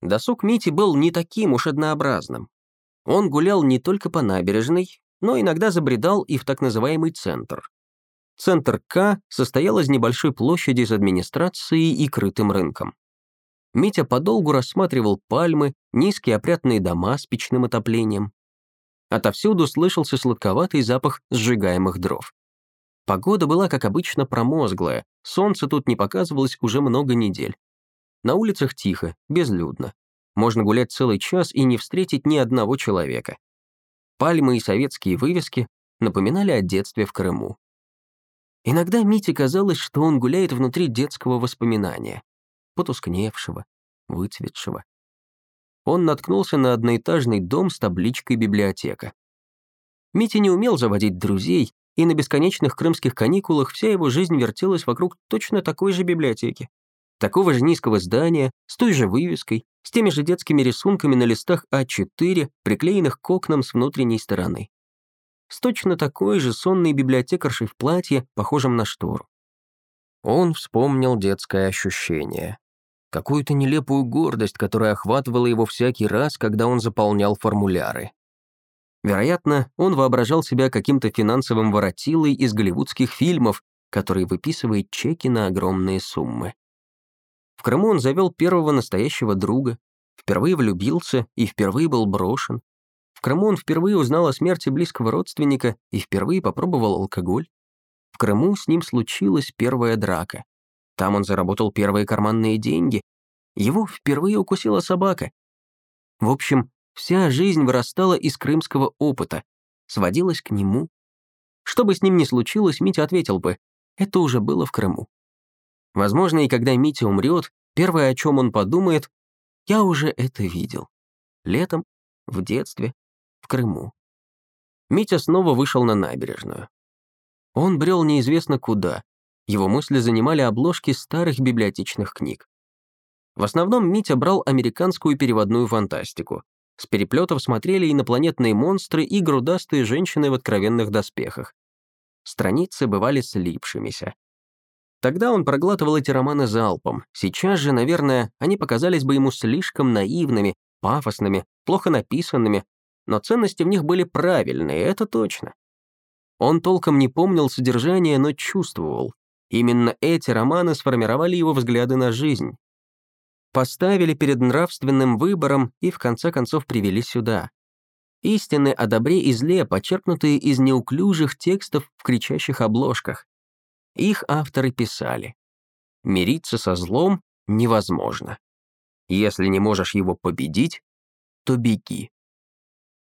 Досуг Мити был не таким уж однообразным. Он гулял не только по набережной, но иногда забредал и в так называемый центр. Центр К состоял из небольшой площади с администрацией и крытым рынком. Митя подолгу рассматривал пальмы, низкие опрятные дома с печным отоплением. Отовсюду слышался сладковатый запах сжигаемых дров. Погода была, как обычно, промозглая, солнце тут не показывалось уже много недель. На улицах тихо, безлюдно. Можно гулять целый час и не встретить ни одного человека. Пальмы и советские вывески напоминали о детстве в Крыму. Иногда Мите казалось, что он гуляет внутри детского воспоминания, потускневшего, выцветшего. Он наткнулся на одноэтажный дом с табличкой «Библиотека». Митя не умел заводить друзей, и на бесконечных крымских каникулах вся его жизнь вертелась вокруг точно такой же библиотеки такого же низкого здания, с той же вывеской, с теми же детскими рисунками на листах А4, приклеенных к окнам с внутренней стороны. С точно такой же сонной библиотекаршей в платье, похожем на штору. Он вспомнил детское ощущение. Какую-то нелепую гордость, которая охватывала его всякий раз, когда он заполнял формуляры. Вероятно, он воображал себя каким-то финансовым воротилой из голливудских фильмов, который выписывает чеки на огромные суммы. В Крыму он завел первого настоящего друга, впервые влюбился и впервые был брошен. В Крыму он впервые узнал о смерти близкого родственника и впервые попробовал алкоголь. В Крыму с ним случилась первая драка. Там он заработал первые карманные деньги. Его впервые укусила собака. В общем, вся жизнь вырастала из крымского опыта, сводилась к нему. Что бы с ним ни случилось, Митя ответил бы, это уже было в Крыму. Возможно, и когда Митя умрет, первое, о чем он подумает, я уже это видел. Летом, в детстве, в Крыму. Митя снова вышел на набережную. Он брел неизвестно куда. Его мысли занимали обложки старых библиотечных книг. В основном Митя брал американскую переводную фантастику. С переплетов смотрели инопланетные монстры и грудастые женщины в откровенных доспехах. Страницы бывали слипшимися. Тогда он проглатывал эти романы залпом. Сейчас же, наверное, они показались бы ему слишком наивными, пафосными, плохо написанными, но ценности в них были правильные, это точно. Он толком не помнил содержание, но чувствовал. Именно эти романы сформировали его взгляды на жизнь. Поставили перед нравственным выбором и в конце концов привели сюда. Истины о добре и зле, почерпнутые из неуклюжих текстов в кричащих обложках. Их авторы писали, «Мириться со злом невозможно. Если не можешь его победить, то беги».